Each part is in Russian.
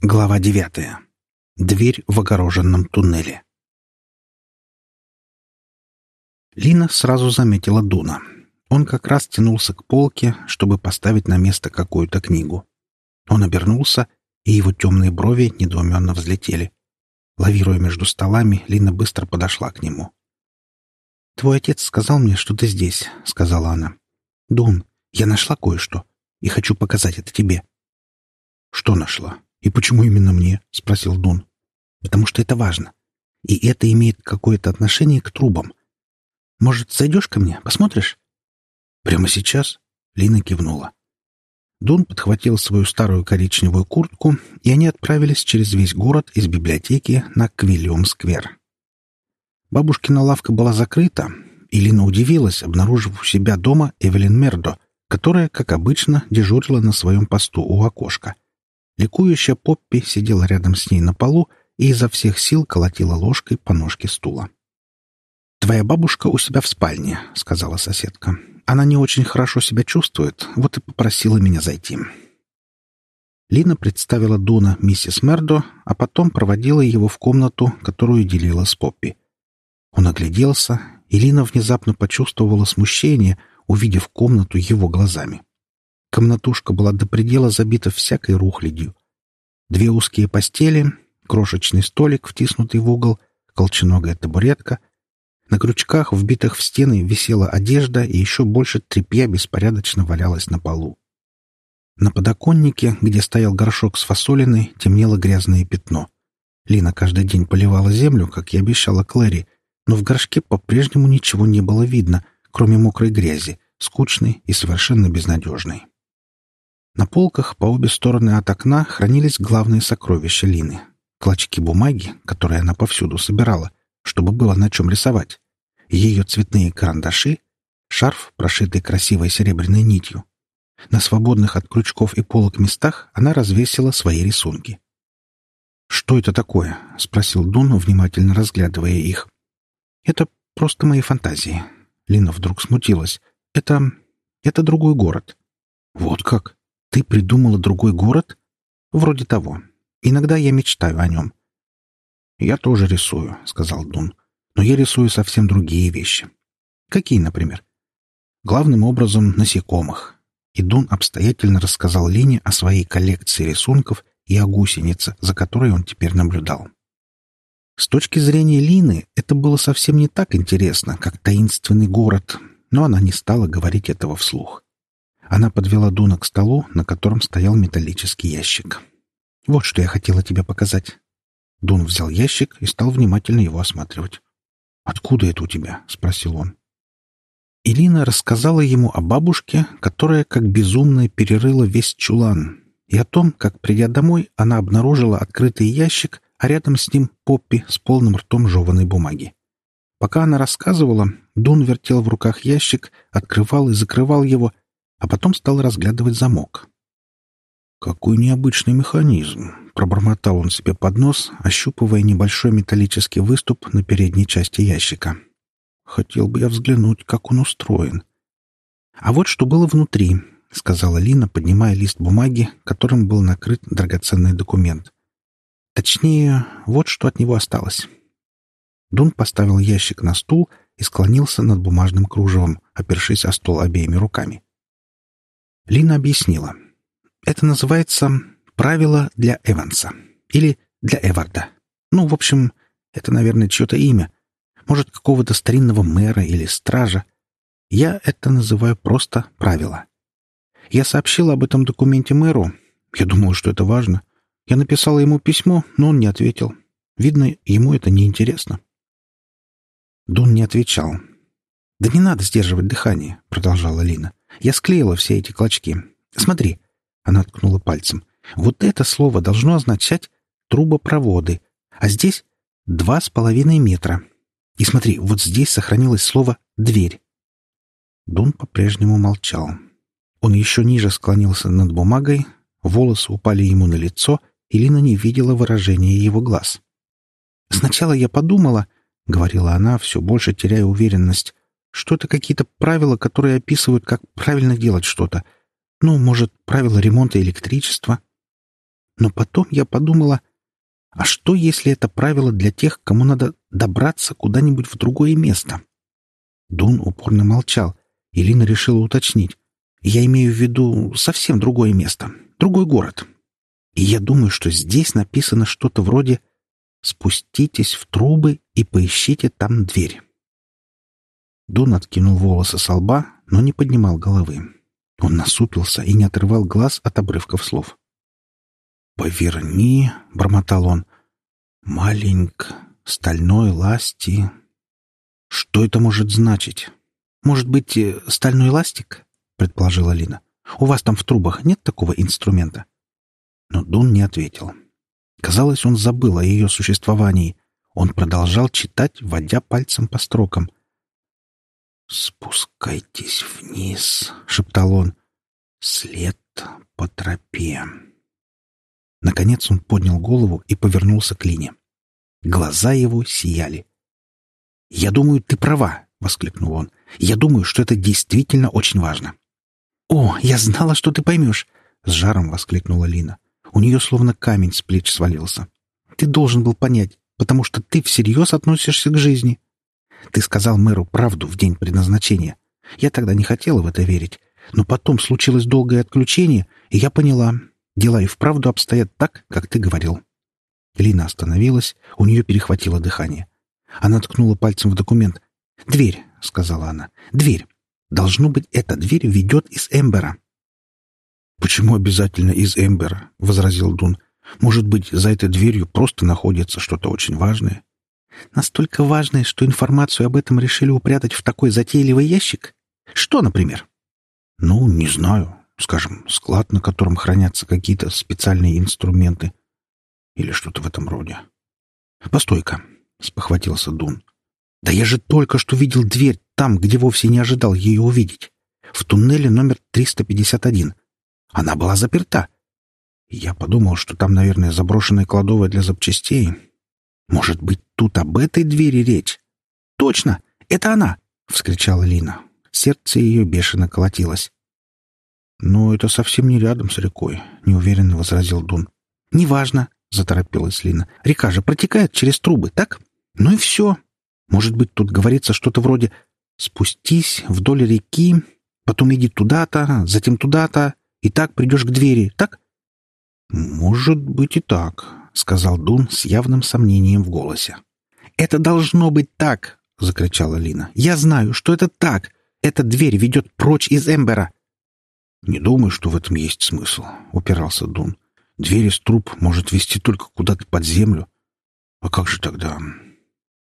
Глава девятая. Дверь в огороженном туннеле. Лина сразу заметила Дуна. Он как раз тянулся к полке, чтобы поставить на место какую-то книгу. Он обернулся, и его темные брови недоуменно взлетели. Лавируя между столами, Лина быстро подошла к нему. «Твой отец сказал мне, что ты здесь», — сказала она. «Дун, я нашла кое-что, и хочу показать это тебе». «Что нашла?» «И почему именно мне?» — спросил Дун. «Потому что это важно. И это имеет какое-то отношение к трубам. Может, зайдешь ко мне, посмотришь?» «Прямо сейчас?» — Лина кивнула. Дун подхватил свою старую коричневую куртку, и они отправились через весь город из библиотеки на Квиллиум-сквер. Бабушкина лавка была закрыта, и Лина удивилась, обнаружив у себя дома Эвелин Мердо, которая, как обычно, дежурила на своем посту у окошка — Ликующая Поппи сидела рядом с ней на полу и изо всех сил колотила ложкой по ножке стула. «Твоя бабушка у себя в спальне», — сказала соседка. «Она не очень хорошо себя чувствует, вот и попросила меня зайти». Лина представила Дуна миссис Мердо, а потом проводила его в комнату, которую делила с Поппи. Он огляделся, и Лина внезапно почувствовала смущение, увидев комнату его глазами. Комнатушка была до предела забита всякой рухлядью. Две узкие постели, крошечный столик, втиснутый в угол, колченогая табуретка. На крючках, вбитых в стены, висела одежда, и еще больше тряпья беспорядочно валялась на полу. На подоконнике, где стоял горшок с фасолиной, темнело грязное пятно. Лина каждый день поливала землю, как и обещала Клэри, но в горшке по-прежнему ничего не было видно, кроме мокрой грязи, скучной и совершенно безнадежной. На полках по обе стороны от окна хранились главные сокровища Лины. Клочки бумаги, которые она повсюду собирала, чтобы было на чем рисовать. Ее цветные карандаши, шарф, прошитый красивой серебряной нитью. На свободных от крючков и полок местах она развесила свои рисунки. «Что это такое?» — спросил Дун, внимательно разглядывая их. «Это просто мои фантазии». Лина вдруг смутилась. «Это... это другой город». «Вот как?» Ты придумала другой город? Вроде того. Иногда я мечтаю о нем. Я тоже рисую, сказал Дун. Но я рисую совсем другие вещи. Какие, например? Главным образом насекомых. И Дун обстоятельно рассказал Лине о своей коллекции рисунков и о гусенице, за которой он теперь наблюдал. С точки зрения Лины это было совсем не так интересно, как таинственный город, но она не стала говорить этого вслух. Она подвела Дуна к столу, на котором стоял металлический ящик. «Вот что я хотела тебе показать». Дун взял ящик и стал внимательно его осматривать. «Откуда это у тебя?» — спросил он. Илина рассказала ему о бабушке, которая как безумная перерыла весь чулан, и о том, как, придя домой, она обнаружила открытый ящик, а рядом с ним Поппи с полным ртом жеванной бумаги. Пока она рассказывала, Дун вертел в руках ящик, открывал и закрывал его, а потом стал разглядывать замок. «Какой необычный механизм!» — пробормотал он себе под нос, ощупывая небольшой металлический выступ на передней части ящика. «Хотел бы я взглянуть, как он устроен». «А вот что было внутри», — сказала Лина, поднимая лист бумаги, которым был накрыт драгоценный документ. «Точнее, вот что от него осталось». Дун поставил ящик на стул и склонился над бумажным кружевом, опершись о стол обеими руками. Лина объяснила. Это называется «Правило для Эванса» или «Для Эварда». Ну, в общем, это, наверное, чье-то имя. Может, какого-то старинного мэра или стража. Я это называю просто «правило». Я сообщила об этом документе мэру. Я думала, что это важно. Я написала ему письмо, но он не ответил. Видно, ему это не интересно. Дун не отвечал. «Да не надо сдерживать дыхание», — продолжала Лина. Я склеила все эти клочки. Смотри, она ткнула пальцем. Вот это слово должно означать трубопроводы, а здесь два с половиной метра. И смотри, вот здесь сохранилось слово «дверь». Дон по-прежнему молчал. Он еще ниже склонился над бумагой, волосы упали ему на лицо, и Лина не видела выражения его глаз. «Сначала я подумала», — говорила она, все больше теряя уверенность, что это какие-то правила, которые описывают, как правильно делать что-то. Ну, может, правила ремонта электричества. Но потом я подумала, а что, если это правило для тех, кому надо добраться куда-нибудь в другое место? Дун упорно молчал, и Лина решила уточнить. Я имею в виду совсем другое место, другой город. И я думаю, что здесь написано что-то вроде «Спуститесь в трубы и поищите там дверь». Дун откинул волосы со лба, но не поднимал головы. Он насупился и не отрывал глаз от обрывков слов. «Поверни», — бормотал он, — «маленьк, стальной ласти». «Что это может значить? Может быть, э, стальной ластик?» — предположила Лина. «У вас там в трубах нет такого инструмента?» Но Дун не ответил. Казалось, он забыл о ее существовании. Он продолжал читать, водя пальцем по строкам. «Спускайтесь вниз», — шептал он. «След по тропе». Наконец он поднял голову и повернулся к Лине. Глаза его сияли. «Я думаю, ты права», — воскликнул он. «Я думаю, что это действительно очень важно». «О, я знала, что ты поймешь!» — с жаром воскликнула Лина. У нее словно камень с плеч свалился. «Ты должен был понять, потому что ты всерьез относишься к жизни. Ты сказал мэру правду в день предназначения. Я тогда не хотела в это верить, но потом случилось долгое отключение, и я поняла, Дела и вправду обстоят так, как ты говорил». Лина остановилась, у нее перехватило дыхание. Она ткнула пальцем в документ. «Дверь», — сказала она, — «дверь. Должно быть, эта дверь ведет из Эмбера». «Почему обязательно из Эмбера?» — возразил Дун. «Может быть, за этой дверью просто находится что-то очень важное?» «Настолько важное, что информацию об этом решили упрятать в такой затейливый ящик? Что, например?» «Ну, не знаю скажем, склад, на котором хранятся какие-то специальные инструменты или что-то в этом роде. «Постой-ка», — спохватился Дун. «Да я же только что видел дверь там, где вовсе не ожидал ее увидеть. В туннеле номер 351. Она была заперта. Я подумал, что там, наверное, заброшенная кладовая для запчастей. Может быть, тут об этой двери речь? Точно! Это она!» — вскричала Лина. Сердце ее бешено колотилось. «Но это совсем не рядом с рекой», — неуверенно возразил Дун. «Неважно», — заторопилась Лина. «Река же протекает через трубы, так? Ну и все. Может быть, тут говорится что-то вроде «спустись вдоль реки, потом иди туда-то, затем туда-то, и так придешь к двери, так?» «Может быть и так», — сказал Дун с явным сомнением в голосе. «Это должно быть так!» — закричала Лина. «Я знаю, что это так! Эта дверь ведет прочь из Эмбера!» «Не думаю, что в этом есть смысл», — упирался Дун. «Дверь из труб может вести только куда-то под землю. А как же тогда?»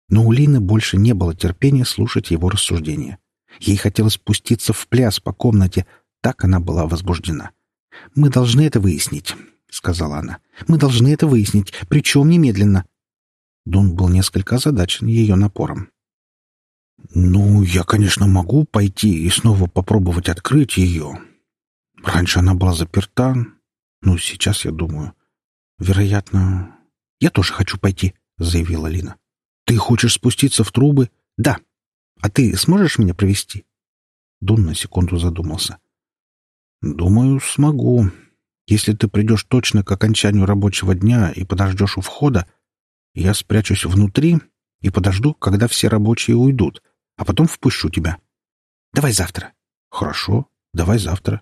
Но у Лины больше не было терпения слушать его рассуждения. Ей хотелось спуститься в пляс по комнате, так она была возбуждена. «Мы должны это выяснить», — сказала она. «Мы должны это выяснить, причем немедленно». Дун был несколько озадачен ее напором. «Ну, я, конечно, могу пойти и снова попробовать открыть ее, Раньше она была заперта. Ну, сейчас, я думаю. Вероятно... Я тоже хочу пойти, заявила Лина. Ты хочешь спуститься в трубы? Да. А ты сможешь меня провести? Дун на секунду задумался. Думаю, смогу. Если ты придешь точно к окончанию рабочего дня и подождешь у входа, я спрячусь внутри и подожду, когда все рабочие уйдут, а потом впущу тебя. Давай завтра. Хорошо, давай завтра.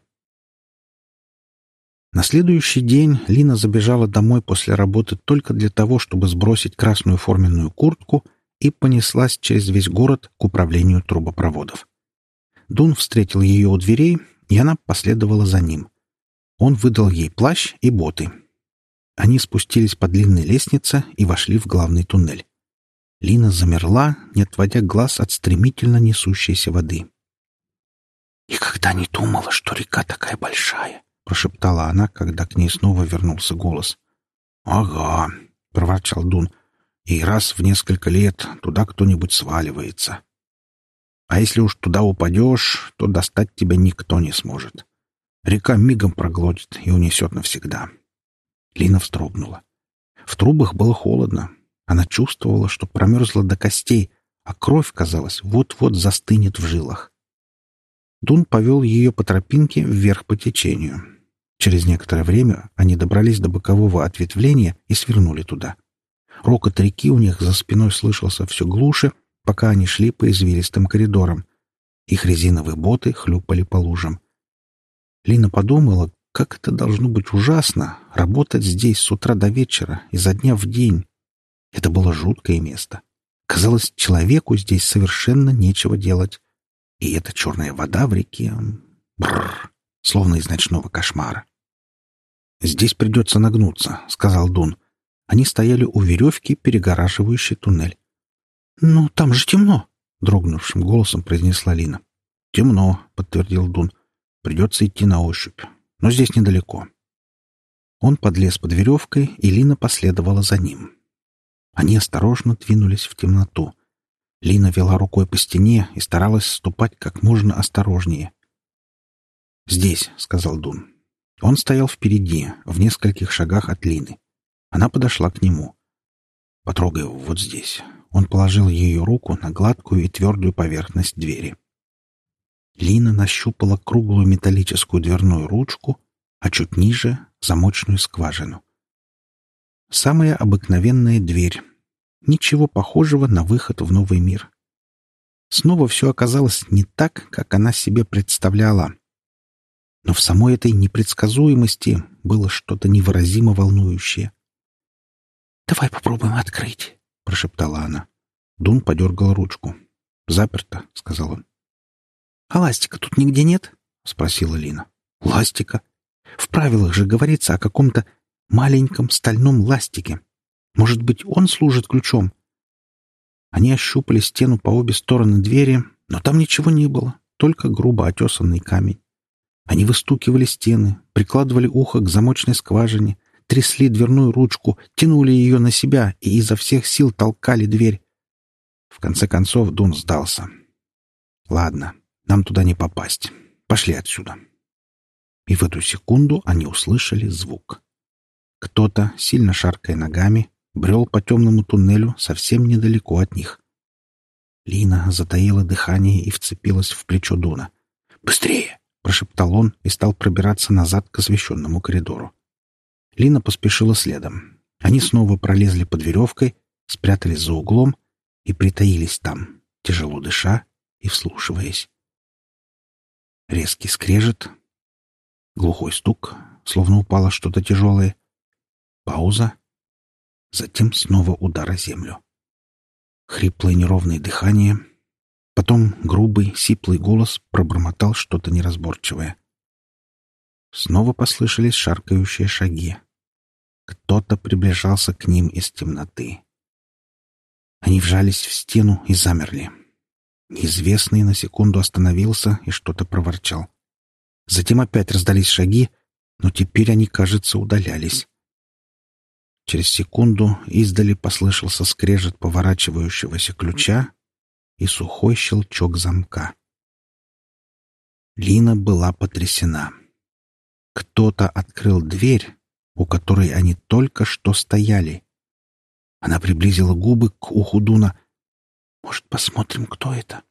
На следующий день Лина забежала домой после работы только для того, чтобы сбросить красную форменную куртку и понеслась через весь город к управлению трубопроводов. Дун встретил ее у дверей, и она последовала за ним. Он выдал ей плащ и боты. Они спустились по длинной лестнице и вошли в главный туннель. Лина замерла, не отводя глаз от стремительно несущейся воды. «Никогда не думала, что река такая большая», — прошептала она, когда к ней снова вернулся голос. «Ага», — проворчал Дун, — «и раз в несколько лет туда кто-нибудь сваливается. А если уж туда упадешь, то достать тебя никто не сможет. Река мигом проглотит и унесет навсегда». Лина вздрогнула. В трубах было холодно. Она чувствовала, что промерзла до костей, а кровь, казалось, вот-вот застынет в жилах. Дун повел ее по тропинке вверх по течению. Через некоторое время они добрались до бокового ответвления и свернули туда. Рокот реки у них за спиной слышался все глуше, пока они шли по извилистым коридорам. Их резиновые боты хлюпали по лужам. Лина подумала, как это должно быть ужасно — работать здесь с утра до вечера, изо дня в день. Это было жуткое место. Казалось, человеку здесь совершенно нечего делать. И эта черная вода в реке... Бррр, словно из ночного кошмара. «Здесь придется нагнуться», — сказал Дун. Они стояли у веревки, перегораживающей туннель. «Ну, там же темно», — дрогнувшим голосом произнесла Лина. «Темно», — подтвердил Дун. «Придется идти на ощупь. Но здесь недалеко». Он подлез под веревкой, и Лина последовала за ним. Они осторожно двинулись в темноту. Лина вела рукой по стене и старалась ступать как можно осторожнее. «Здесь», — сказал Дун. Он стоял впереди, в нескольких шагах от Лины. Она подошла к нему. «Потрогай его вот здесь». Он положил ее руку на гладкую и твердую поверхность двери. Лина нащупала круглую металлическую дверную ручку, а чуть ниже — замочную скважину. Самая обыкновенная дверь. Ничего похожего на выход в новый мир. Снова все оказалось не так, как она себе представляла. Но в самой этой непредсказуемости было что-то невыразимо волнующее. «Давай попробуем открыть», — прошептала она. Дун подергал ручку. «Заперто», — сказал он. «А ластика тут нигде нет?» — спросила Лина. «Ластика? В правилах же говорится о каком-то маленьком стальном ластике. Может быть, он служит ключом?» Они ощупали стену по обе стороны двери, но там ничего не было, только грубо отесанный камень. Они выстукивали стены, прикладывали ухо к замочной скважине, трясли дверную ручку, тянули ее на себя и изо всех сил толкали дверь. В конце концов Дун сдался. «Ладно, нам туда не попасть. Пошли отсюда». И в эту секунду они услышали звук. Кто-то, сильно шаркая ногами, брел по темному туннелю совсем недалеко от них. Лина затаила дыхание и вцепилась в плечо Дуна. «Быстрее!» — прошептал он и стал пробираться назад к освещенному коридору. Лина поспешила следом. Они снова пролезли под веревкой, спрятались за углом и притаились там, тяжело дыша и вслушиваясь. Резкий скрежет, глухой стук, словно упало что-то тяжелое, пауза, затем снова удар о землю. Хриплое неровное дыхание, потом грубый, сиплый голос пробормотал что-то неразборчивое. Снова послышались шаркающие шаги. Кто-то приближался к ним из темноты. Они вжались в стену и замерли. Неизвестный на секунду остановился и что-то проворчал. Затем опять раздались шаги, но теперь они, кажется, удалялись. Через секунду издали послышался скрежет поворачивающегося ключа и сухой щелчок замка. Лина была потрясена. Кто-то открыл дверь, у которой они только что стояли. Она приблизила губы к уху Дуна. «Может, посмотрим, кто это?»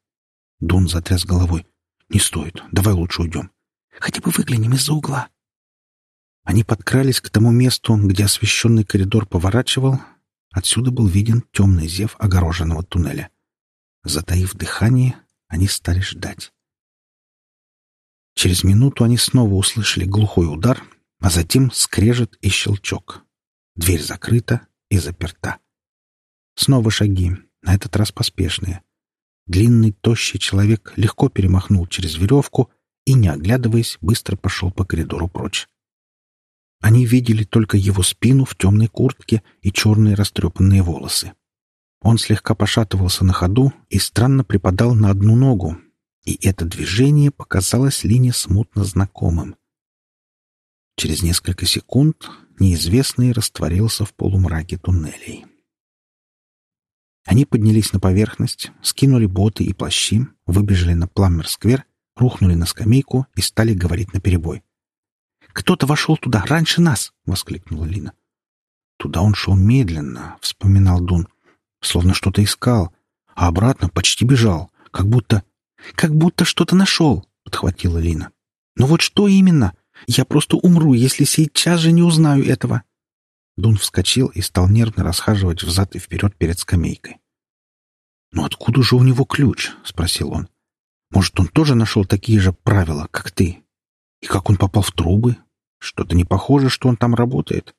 Дун затряс головой. «Не стоит. Давай лучше уйдем. Хотя бы выглянем из-за угла». Они подкрались к тому месту, где освещенный коридор поворачивал. Отсюда был виден темный зев огороженного туннеля. Затаив дыхание, они стали ждать. Через минуту они снова услышали глухой удар, а затем скрежет и щелчок. Дверь закрыта и заперта. Снова шаги, на этот раз поспешные. Длинный, тощий человек легко перемахнул через веревку и, не оглядываясь, быстро пошел по коридору прочь. Они видели только его спину в темной куртке и черные растрепанные волосы. Он слегка пошатывался на ходу и странно припадал на одну ногу, и это движение показалось Лине смутно знакомым. Через несколько секунд неизвестный растворился в полумраке туннелей. Они поднялись на поверхность, скинули боты и плащи, выбежали на Пламмер-сквер, рухнули на скамейку и стали говорить наперебой. «Кто-то вошел туда раньше нас!» — воскликнула Лина. «Туда он шел медленно», — вспоминал Дун, словно что-то искал, а обратно почти бежал, как будто... «Как будто что-то нашел!» — подхватила Лина. «Но вот что именно? Я просто умру, если сейчас же не узнаю этого!» Дун вскочил и стал нервно расхаживать взад и вперед перед скамейкой. «Ну откуда же у него ключ?» — спросил он. «Может, он тоже нашел такие же правила, как ты? И как он попал в трубы? Что-то не похоже, что он там работает».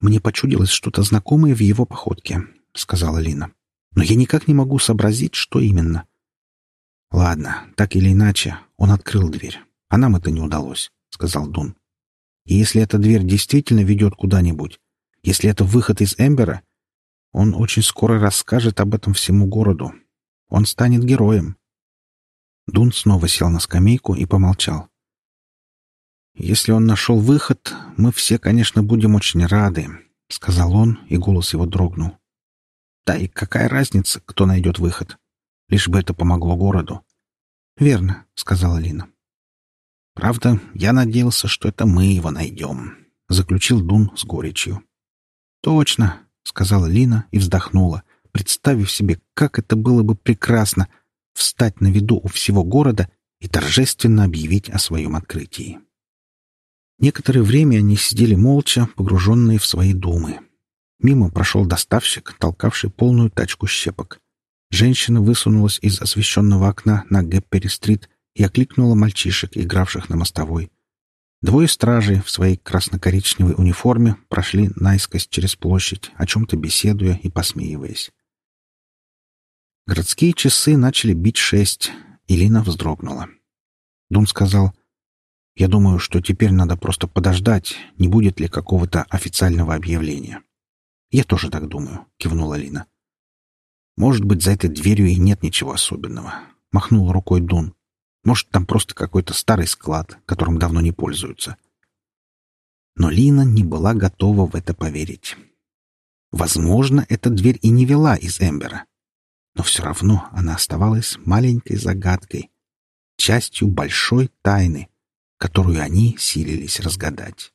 «Мне почудилось что-то знакомое в его походке», — сказала Лина. «Но я никак не могу сообразить, что именно». «Ладно, так или иначе, он открыл дверь, а нам это не удалось», — сказал Дун. «И если эта дверь действительно ведет куда-нибудь, если это выход из Эмбера, он очень скоро расскажет об этом всему городу. Он станет героем». Дун снова сел на скамейку и помолчал. «Если он нашел выход, мы все, конечно, будем очень рады», — сказал он, и голос его дрогнул. «Да и какая разница, кто найдет выход? Лишь бы это помогло городу». «Верно», — сказала Лина. «Правда, я надеялся, что это мы его найдем», — заключил Дун с горечью. «Точно», — сказала Лина и вздохнула, представив себе, как это было бы прекрасно — встать на виду у всего города и торжественно объявить о своем открытии. Некоторое время они сидели молча, погруженные в свои думы. Мимо прошел доставщик, толкавший полную тачку щепок. Женщина высунулась из освещенного окна на Геппери-стрит и окликнула мальчишек, игравших на мостовой. Двое стражей в своей красно-коричневой униформе прошли наискось через площадь, о чем-то беседуя и посмеиваясь. Городские часы начали бить шесть, и Лина вздрогнула. Дун сказал, я думаю, что теперь надо просто подождать, не будет ли какого-то официального объявления. Я тоже так думаю, кивнула Лина. Может быть, за этой дверью и нет ничего особенного, махнул рукой Дун. Может, там просто какой-то старый склад, которым давно не пользуются. Но Лина не была готова в это поверить. Возможно, эта дверь и не вела из Эмбера. Но все равно она оставалась маленькой загадкой, частью большой тайны, которую они силились разгадать.